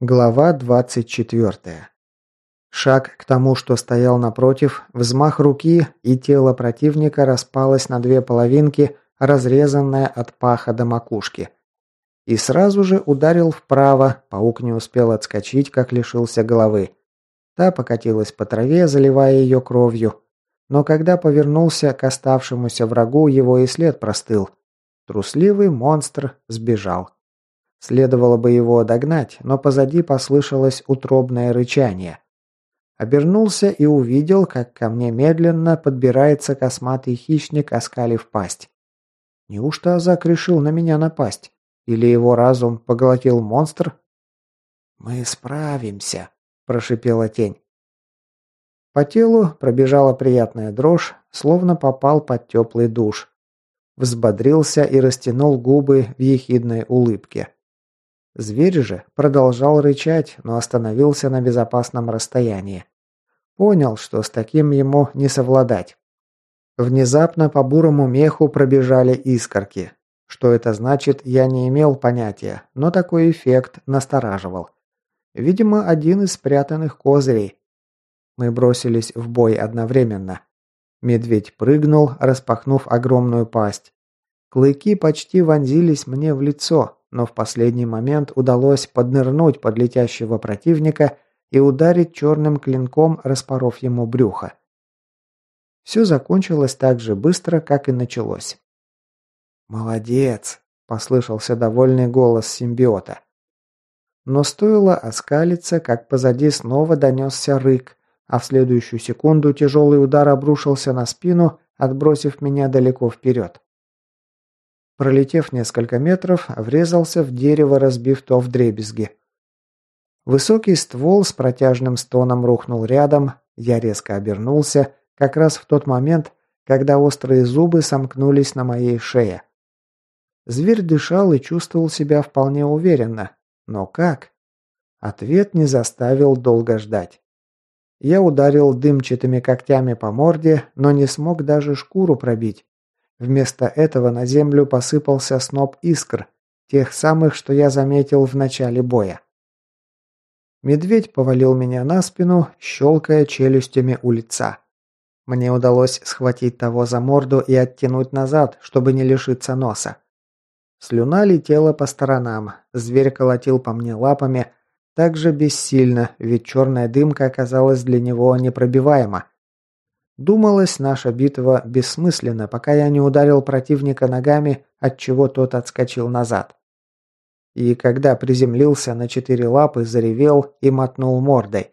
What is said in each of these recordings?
Глава 24. Шаг к тому, что стоял напротив, взмах руки, и тело противника распалось на две половинки, разрезанное от паха до макушки. И сразу же ударил вправо, паук не успел отскочить, как лишился головы. Та покатилась по траве, заливая ее кровью. Но когда повернулся к оставшемуся врагу, его и след простыл. Трусливый монстр сбежал. Следовало бы его догнать, но позади послышалось утробное рычание. Обернулся и увидел, как ко мне медленно подбирается косматый хищник, оскалив пасть. Неужто Азак решил на меня напасть? Или его разум поглотил монстр? «Мы справимся», – прошипела тень. По телу пробежала приятная дрожь, словно попал под теплый душ. Взбодрился и растянул губы в ехидной улыбке. Зверь же продолжал рычать, но остановился на безопасном расстоянии. Понял, что с таким ему не совладать. Внезапно по бурому меху пробежали искорки. Что это значит, я не имел понятия, но такой эффект настораживал. Видимо, один из спрятанных козырей. Мы бросились в бой одновременно. Медведь прыгнул, распахнув огромную пасть. Клыки почти вонзились мне в лицо, но в последний момент удалось поднырнуть под летящего противника и ударить черным клинком, распоров ему брюхо. Все закончилось так же быстро, как и началось. «Молодец!» – послышался довольный голос симбиота. Но стоило оскалиться, как позади снова донесся рык, а в следующую секунду тяжелый удар обрушился на спину, отбросив меня далеко вперед. Пролетев несколько метров, врезался в дерево, разбив то в дребезги. Высокий ствол с протяжным стоном рухнул рядом, я резко обернулся, как раз в тот момент, когда острые зубы сомкнулись на моей шее. Зверь дышал и чувствовал себя вполне уверенно. Но как? Ответ не заставил долго ждать. Я ударил дымчатыми когтями по морде, но не смог даже шкуру пробить. Вместо этого на землю посыпался сноп искр, тех самых, что я заметил в начале боя. Медведь повалил меня на спину, щелкая челюстями у лица. Мне удалось схватить того за морду и оттянуть назад, чтобы не лишиться носа. Слюна летела по сторонам, зверь колотил по мне лапами, так же бессильно, ведь черная дымка оказалась для него непробиваема. Думалось, наша битва бессмысленна, пока я не ударил противника ногами, от чего тот отскочил назад. И когда приземлился на четыре лапы, заревел и мотнул мордой.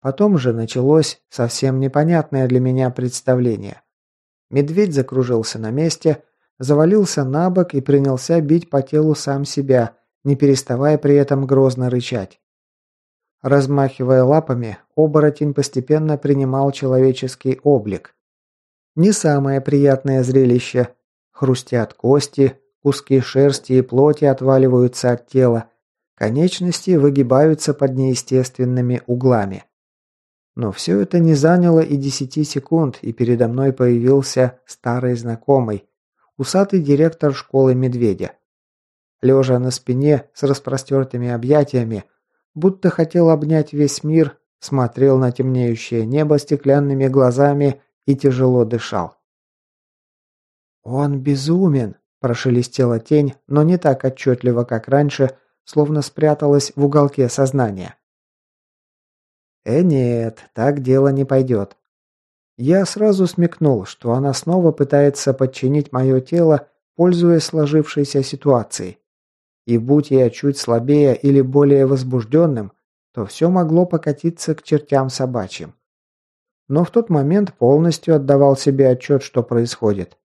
Потом же началось совсем непонятное для меня представление. Медведь закружился на месте, завалился на бок и принялся бить по телу сам себя, не переставая при этом грозно рычать. Размахивая лапами, оборотень постепенно принимал человеческий облик. Не самое приятное зрелище. Хрустят кости, куски шерсти и плоти отваливаются от тела, конечности выгибаются под неестественными углами. Но все это не заняло и десяти секунд, и передо мной появился старый знакомый, усатый директор школы Медведя. Лежа на спине с распростертыми объятиями, будто хотел обнять весь мир, смотрел на темнеющее небо стеклянными глазами и тяжело дышал. «Он безумен!» – прошелестела тень, но не так отчетливо, как раньше, словно спряталась в уголке сознания. «Э, нет, так дело не пойдет». Я сразу смекнул, что она снова пытается подчинить мое тело, пользуясь сложившейся ситуацией. И будь я чуть слабее или более возбужденным, то все могло покатиться к чертям собачьим. Но в тот момент полностью отдавал себе отчет, что происходит.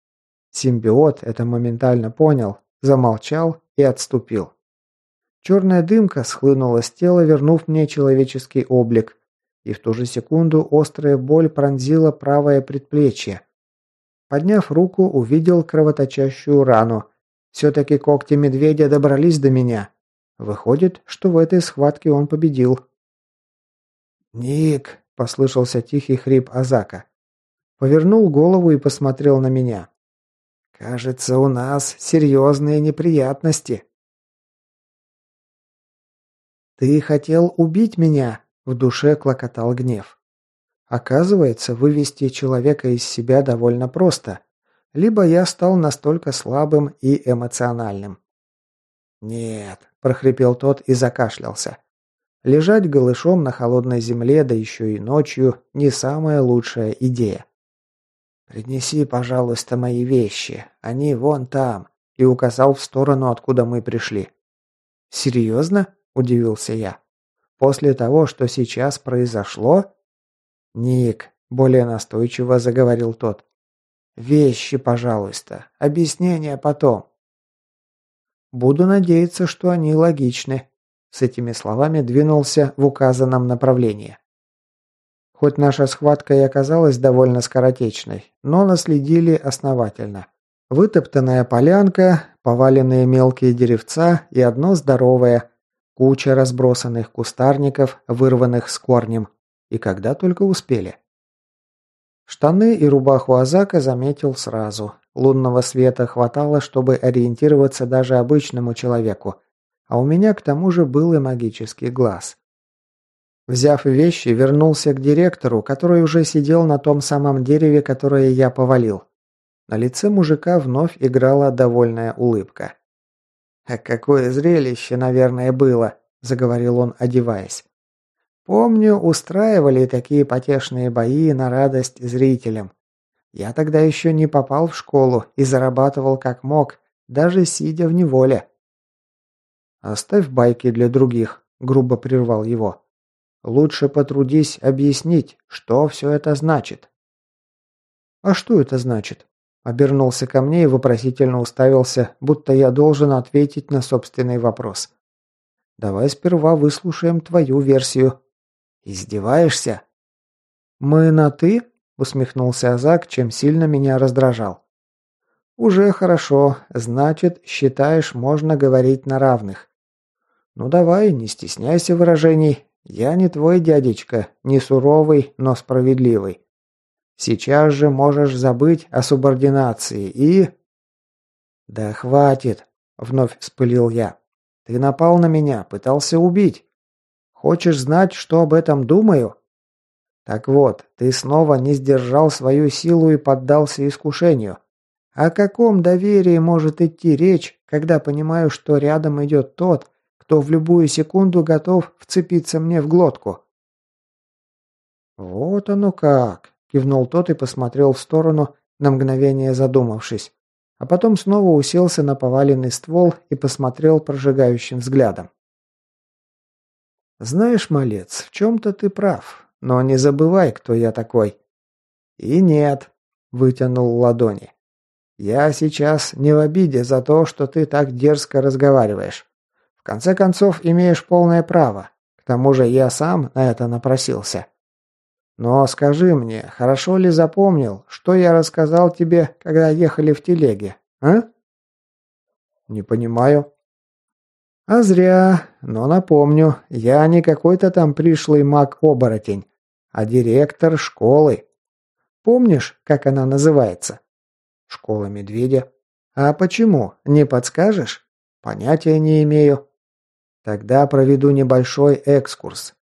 Симбиот это моментально понял, замолчал и отступил. Черная дымка схлынула с тела, вернув мне человеческий облик, и в ту же секунду острая боль пронзила правое предплечье. Подняв руку, увидел кровоточащую рану, все-таки когти медведя добрались до меня. Выходит, что в этой схватке он победил. «Ник!» – послышался тихий хрип Азака. Повернул голову и посмотрел на меня. «Кажется, у нас серьезные неприятности». «Ты хотел убить меня!» – в душе клокотал гнев. Оказывается, вывести человека из себя довольно просто. Либо я стал настолько слабым и эмоциональным. «Нет», – прохрипел тот и закашлялся. Лежать голышом на холодной земле, да еще и ночью, не самая лучшая идея. «Принеси, пожалуйста, мои вещи. Они вон там», и указал в сторону, откуда мы пришли. «Серьезно?» – удивился я. «После того, что сейчас произошло?» «Ник», – более настойчиво заговорил тот. «Вещи, пожалуйста. Объяснения потом». «Буду надеяться, что они логичны», – с этими словами двинулся в указанном направлении. Хоть наша схватка и оказалась довольно скоротечной, но наследили основательно. Вытоптанная полянка, поваленные мелкие деревца и одно здоровое, куча разбросанных кустарников, вырванных с корнем. И когда только успели. Штаны и рубаху Азака заметил сразу. Лунного света хватало, чтобы ориентироваться даже обычному человеку. А у меня к тому же был и магический глаз. Взяв вещи, вернулся к директору, который уже сидел на том самом дереве, которое я повалил. На лице мужика вновь играла довольная улыбка. «А какое зрелище, наверное, было», – заговорил он, одеваясь. «Помню, устраивали такие потешные бои на радость зрителям. Я тогда еще не попал в школу и зарабатывал как мог, даже сидя в неволе». «Оставь байки для других», – грубо прервал его. Лучше потрудись объяснить, что все это значит». «А что это значит?» Обернулся ко мне и вопросительно уставился, будто я должен ответить на собственный вопрос. «Давай сперва выслушаем твою версию». «Издеваешься?» «Мы на «ты»?» – усмехнулся Азак, чем сильно меня раздражал. «Уже хорошо. Значит, считаешь, можно говорить на равных. Ну давай, не стесняйся выражений. Я не твой дядечка, не суровый, но справедливый. Сейчас же можешь забыть о субординации и...» «Да хватит!» — вновь вспылил я. «Ты напал на меня, пытался убить. Хочешь знать, что об этом думаю?» «Так вот, ты снова не сдержал свою силу и поддался искушению. О каком доверии может идти речь, когда понимаю, что рядом идет тот, кто в любую секунду готов вцепиться мне в глотку. «Вот оно как!» – кивнул тот и посмотрел в сторону, на мгновение задумавшись, а потом снова уселся на поваленный ствол и посмотрел прожигающим взглядом. «Знаешь, малец, в чем-то ты прав, но не забывай, кто я такой». «И нет», – вытянул ладони. «Я сейчас не в обиде за то, что ты так дерзко разговариваешь конце концов, имеешь полное право. К тому же я сам на это напросился. Но скажи мне, хорошо ли запомнил, что я рассказал тебе, когда ехали в телеге, а? Не понимаю. А зря, но напомню, я не какой-то там пришлый маг-оборотень, а директор школы. Помнишь, как она называется? Школа медведя. А почему, не подскажешь? Понятия не имею. Тогда проведу небольшой экскурс.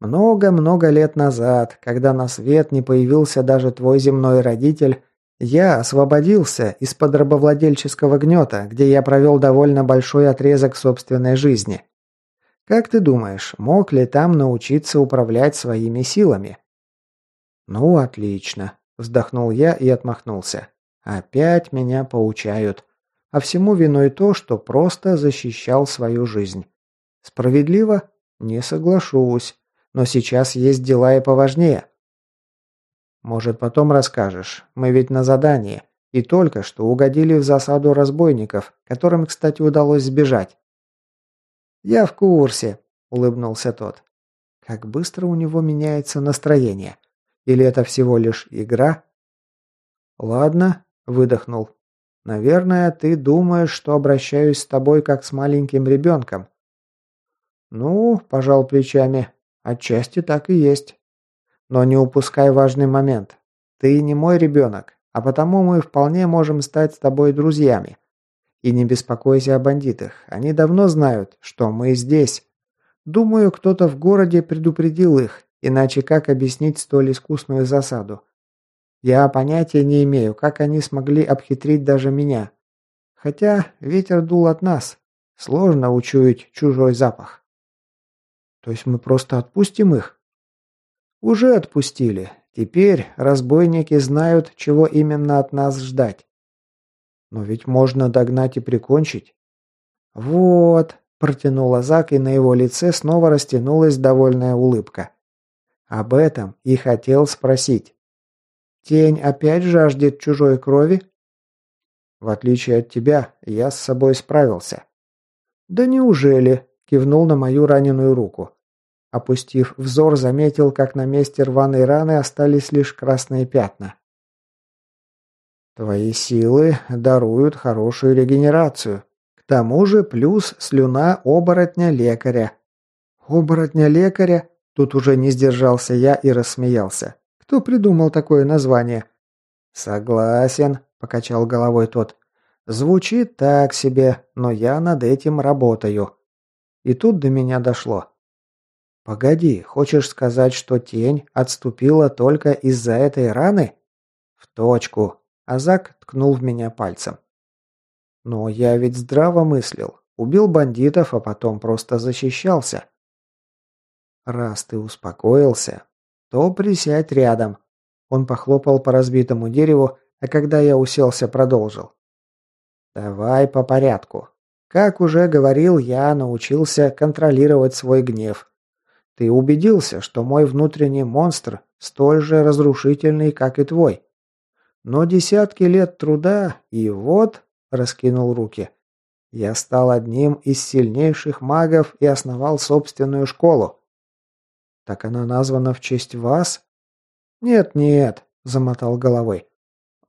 Много-много лет назад, когда на свет не появился даже твой земной родитель, я освободился из-под рабовладельческого гнета, где я провел довольно большой отрезок собственной жизни. Как ты думаешь, мог ли там научиться управлять своими силами? Ну, отлично, вздохнул я и отмахнулся. Опять меня поучают. А всему виной то, что просто защищал свою жизнь. Справедливо? Не соглашусь. Но сейчас есть дела и поважнее. Может, потом расскажешь. Мы ведь на задании. И только что угодили в засаду разбойников, которым, кстати, удалось сбежать. «Я в курсе», — улыбнулся тот. «Как быстро у него меняется настроение. Или это всего лишь игра?» «Ладно», — выдохнул. «Наверное, ты думаешь, что обращаюсь с тобой как с маленьким ребенком. «Ну, – пожал плечами, – отчасти так и есть. Но не упускай важный момент. Ты не мой ребенок, а потому мы вполне можем стать с тобой друзьями. И не беспокойся о бандитах, они давно знают, что мы здесь. Думаю, кто-то в городе предупредил их, иначе как объяснить столь искусную засаду? Я понятия не имею, как они смогли обхитрить даже меня. Хотя ветер дул от нас. Сложно учуять чужой запах. То есть мы просто отпустим их? Уже отпустили. Теперь разбойники знают, чего именно от нас ждать. Но ведь можно догнать и прикончить. Вот, протянул Зак, и на его лице снова растянулась довольная улыбка. Об этом и хотел спросить. Тень опять жаждет чужой крови? В отличие от тебя, я с собой справился. Да неужели? Кивнул на мою раненую руку. Опустив взор, заметил, как на месте рваной раны остались лишь красные пятна. Твои силы даруют хорошую регенерацию. К тому же плюс слюна оборотня-лекаря. Оборотня-лекаря? Тут уже не сдержался я и рассмеялся. Кто придумал такое название? Согласен, покачал головой тот. Звучит так себе, но я над этим работаю. И тут до меня дошло. Погоди, хочешь сказать, что тень отступила только из-за этой раны? В точку, Азак ткнул в меня пальцем. «Но я ведь здраво мыслил. Убил бандитов, а потом просто защищался». «Раз ты успокоился, то присядь рядом». Он похлопал по разбитому дереву, а когда я уселся, продолжил. «Давай по порядку. Как уже говорил, я научился контролировать свой гнев. Ты убедился, что мой внутренний монстр столь же разрушительный, как и твой. Но десятки лет труда, и вот, раскинул руки, я стал одним из сильнейших магов и основал собственную школу. Так она названа в честь вас? Нет, нет, замотал головой.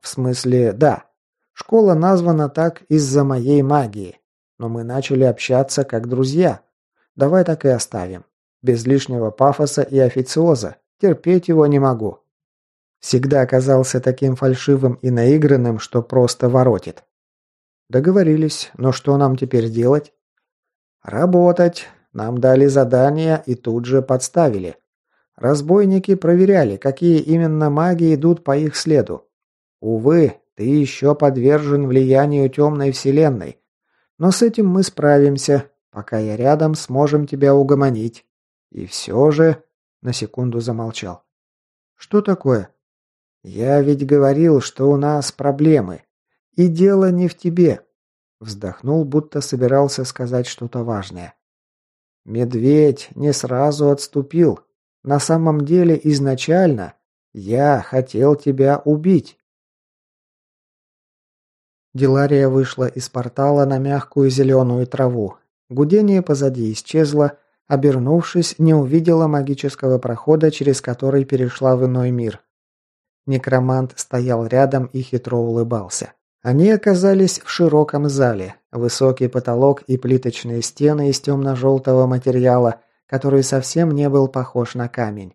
В смысле, да. Школа названа так из-за моей магии. Но мы начали общаться как друзья. Давай так и оставим. Без лишнего пафоса и официоза. Терпеть его не могу. Всегда оказался таким фальшивым и наигранным, что просто воротит. Договорились, но что нам теперь делать? Работать. Нам дали задание и тут же подставили. Разбойники проверяли, какие именно маги идут по их следу. Увы, ты еще подвержен влиянию темной вселенной. Но с этим мы справимся. Пока я рядом, сможем тебя угомонить. И все же...» На секунду замолчал. «Что такое?» «Я ведь говорил, что у нас проблемы. И дело не в тебе». Вздохнул, будто собирался сказать что-то важное. «Медведь не сразу отступил. На самом деле изначально я хотел тебя убить». Дилария вышла из портала на мягкую зеленую траву. Гудение позади исчезло, обернувшись, не увидела магического прохода, через который перешла в иной мир. Некромант стоял рядом и хитро улыбался. Они оказались в широком зале. Высокий потолок и плиточные стены из темно-желтого материала, который совсем не был похож на камень.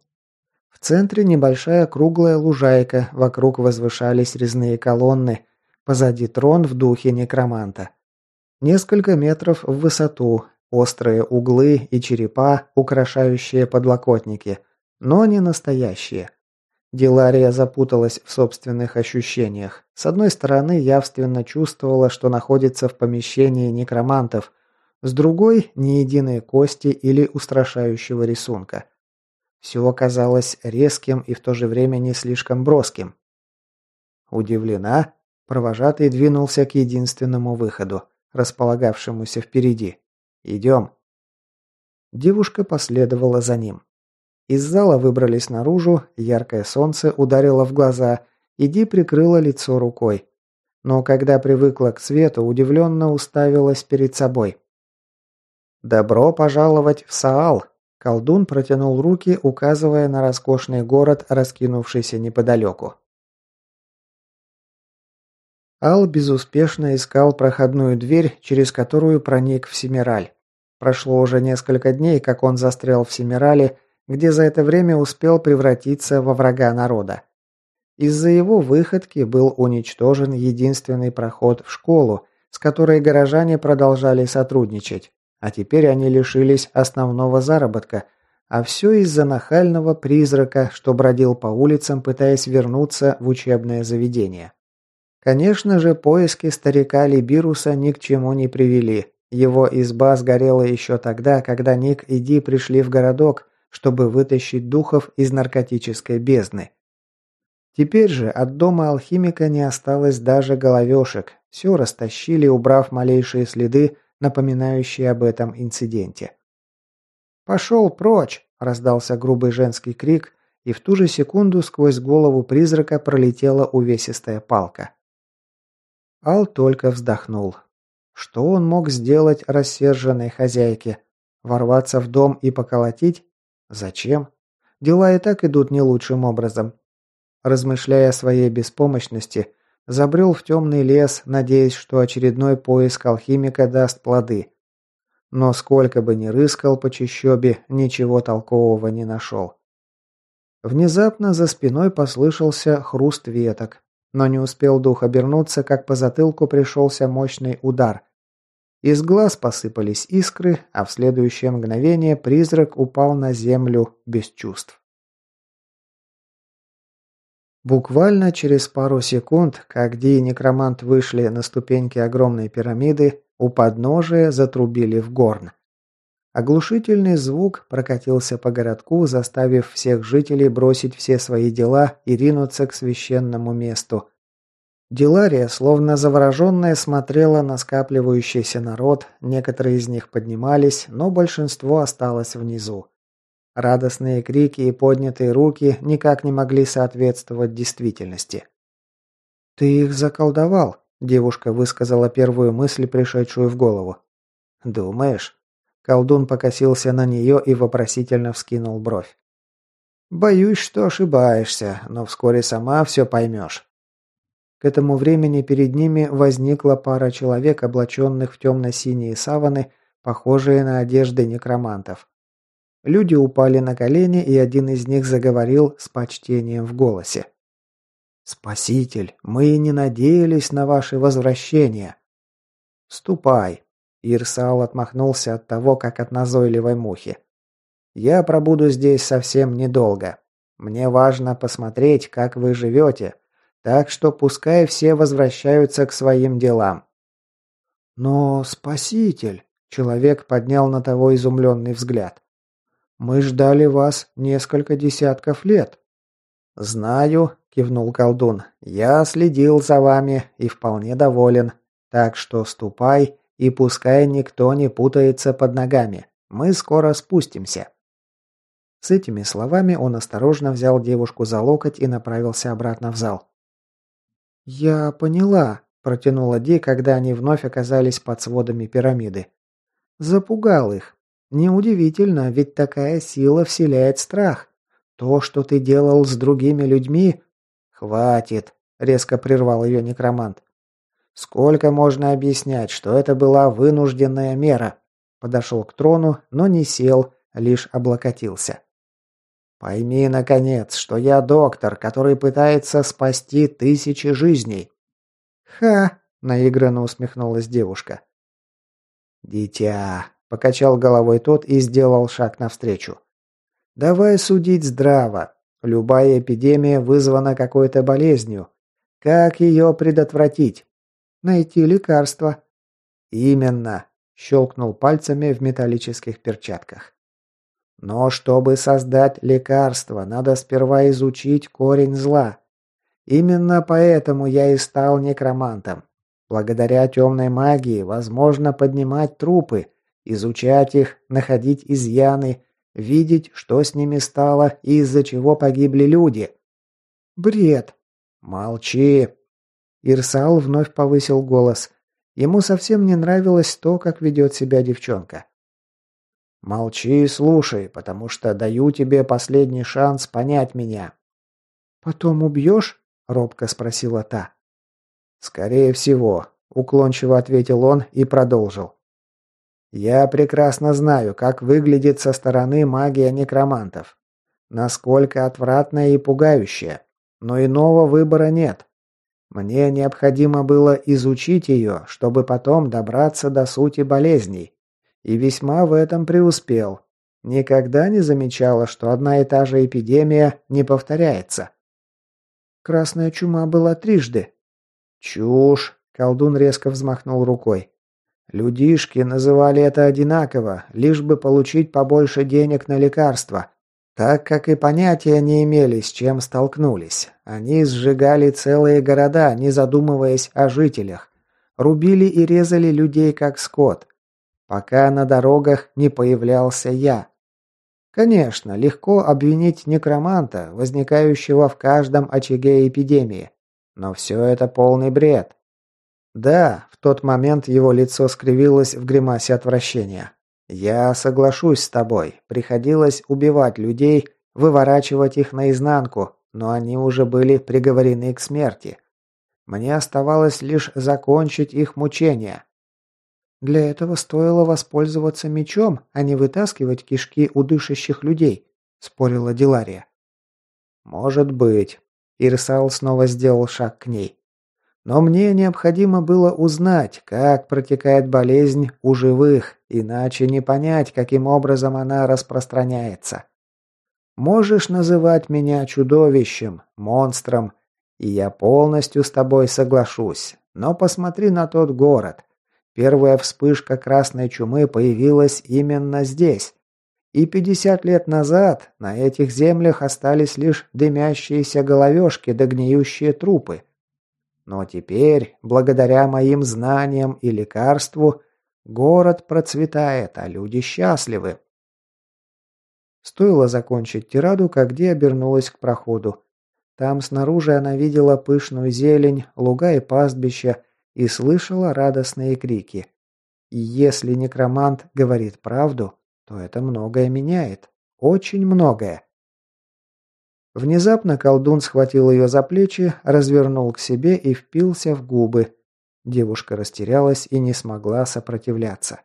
В центре небольшая круглая лужайка, вокруг возвышались резные колонны, позади трон в духе некроманта. Несколько метров в высоту, острые углы и черепа, украшающие подлокотники, но не настоящие – Дилария запуталась в собственных ощущениях. С одной стороны, явственно чувствовала, что находится в помещении некромантов, с другой – ни единой кости или устрашающего рисунка. Все оказалось резким и в то же время не слишком броским. Удивлена, провожатый двинулся к единственному выходу, располагавшемуся впереди. «Идем». Девушка последовала за ним. Из зала выбрались наружу, яркое солнце ударило в глаза, и Ди прикрыла лицо рукой. Но когда привыкла к свету, удивленно уставилась перед собой. «Добро пожаловать в Саал!» Колдун протянул руки, указывая на роскошный город, раскинувшийся неподалеку. Ал безуспешно искал проходную дверь, через которую проник в Семираль. Прошло уже несколько дней, как он застрял в Семирале, где за это время успел превратиться во врага народа. Из-за его выходки был уничтожен единственный проход в школу, с которой горожане продолжали сотрудничать. а теперь они лишились основного заработка, а все из-за нахального призрака, что бродил по улицам, пытаясь вернуться в учебное заведение. Конечно же, поиски старика Либируса ни к чему не привели. Его изба сгорела еще тогда, когда Ник и Ди пришли в городок, чтобы вытащить духов из наркотической бездны. Теперь же от дома алхимика не осталось даже головешек. Все растащили, убрав малейшие следы, напоминающие об этом инциденте. «Пошел прочь!» – раздался грубый женский крик, и в ту же секунду сквозь голову призрака пролетела увесистая палка. Ал только вздохнул. Что он мог сделать рассерженной хозяйке? Ворваться в дом и поколотить? Зачем? Дела и так идут не лучшим образом. Размышляя о своей беспомощности, забрел в темный лес, надеясь, что очередной поиск алхимика даст плоды. Но сколько бы ни рыскал по чащобе, ничего толкового не нашел. Внезапно за спиной послышался хруст веток, но не успел дух обернуться, как по затылку пришелся мощный удар. Из глаз посыпались искры, а в следующее мгновение призрак упал на землю без чувств. Буквально через пару секунд, как Ди и Некромант вышли на ступеньки огромной пирамиды, у подножия затрубили в горн. Оглушительный звук прокатился по городку, заставив всех жителей бросить все свои дела и ринуться к священному месту. Дилария, словно завороженная, смотрела на скапливающийся народ, некоторые из них поднимались, но большинство осталось внизу. Радостные крики и поднятые руки никак не могли соответствовать действительности. «Ты их заколдовал», – девушка высказала первую мысль, пришедшую в голову. «Думаешь?» Колдун покосился на нее и вопросительно вскинул бровь. «Боюсь, что ошибаешься, но вскоре сама все поймешь». К этому времени перед ними возникла пара человек, облаченных в темно-синие саваны, похожие на одежды некромантов. Люди упали на колени, и один из них заговорил с почтением в голосе. «Спаситель, мы не надеялись на ваше возвращение». «Ступай», Ирсал отмахнулся от того, как от назойливой мухи. «Я пробуду здесь совсем недолго. Мне важно посмотреть, как вы живете, так что пускай все возвращаются к своим делам». «Но, спаситель!» — человек поднял на того изумленный взгляд. «Мы ждали вас несколько десятков лет». «Знаю», — кивнул колдун, — «я следил за вами и вполне доволен. Так что ступай и пускай никто не путается под ногами. Мы скоро спустимся». С этими словами он осторожно взял девушку за локоть и направился обратно в зал. «Я поняла», – протянула Ди, когда они вновь оказались под сводами пирамиды. «Запугал их. Неудивительно, ведь такая сила вселяет страх. То, что ты делал с другими людьми...» «Хватит», – резко прервал ее некромант. Сколько можно объяснять, что это была вынужденная мера? Подошел к трону, но не сел, лишь облокотился. Пойми, наконец, что я доктор, который пытается спасти тысячи жизней. Ха, наигранно усмехнулась девушка. Дитя, покачал головой тот и сделал шаг навстречу. Давай судить здраво. Любая эпидемия вызвана какой-то болезнью. Как ее предотвратить? Найти лекарство». «Именно», – щелкнул пальцами в металлических перчатках. «Но чтобы создать лекарство, надо сперва изучить корень зла. Именно поэтому я и стал некромантом. Благодаря темной магии возможно поднимать трупы, изучать их, находить изъяны, видеть, что с ними стало и из-за чего погибли люди. Бред. Молчи, Ирсал вновь повысил голос. Ему совсем не нравилось то, как ведет себя девчонка. «Молчи и слушай, потому что даю тебе последний шанс понять меня». «Потом убьешь?» – робко спросила та. «Скорее всего», – уклончиво ответил он и продолжил. «Я прекрасно знаю, как выглядит со стороны магия некромантов. Насколько отвратная и пугающая. Но иного выбора нет. Мне необходимо было изучить ее, чтобы потом добраться до сути болезней. И весьма в этом преуспел. Никогда не замечала, что одна и та же эпидемия не повторяется. Красная чума была трижды. Чушь, колдун резко взмахнул рукой. Людишки называли это одинаково, лишь бы получить побольше денег на лекарства. Так как и понятия не имели, с чем столкнулись. Они сжигали целые города, не задумываясь о жителях. Рубили и резали людей как скот. Пока на дорогах не появлялся я. Конечно, легко обвинить некроманта, возникающего в каждом очаге эпидемии. Но все это полный бред. Да, в тот момент его лицо скривилось в гримасе отвращения. Я соглашусь с тобой. Приходилось убивать людей, выворачивать их наизнанку, но они уже были приговорены к смерти. Мне оставалось лишь закончить их мучения. Для этого стоило воспользоваться мечом, а не вытаскивать кишки у дышащих людей, спорила Дилария. Может быть. Ирсал снова сделал шаг к ней. Но мне необходимо было узнать, как протекает болезнь у живых, иначе не понять, каким образом она распространяется. Можешь называть меня чудовищем, монстром, и я полностью с тобой соглашусь. Но посмотри на тот город. Первая вспышка красной чумы появилась именно здесь. И 50 лет назад на этих землях остались лишь дымящиеся головешки да гниющие трупы. Но теперь, благодаря моим знаниям и лекарству, город процветает, а люди счастливы. Стоило закончить тираду, как Ди обернулась к проходу. Там снаружи она видела пышную зелень, луга и пастбища, и слышала радостные крики. И если некромант говорит правду, то это многое меняет. Очень многое. Внезапно колдун схватил ее за плечи, развернул к себе и впился в губы. Девушка растерялась и не смогла сопротивляться.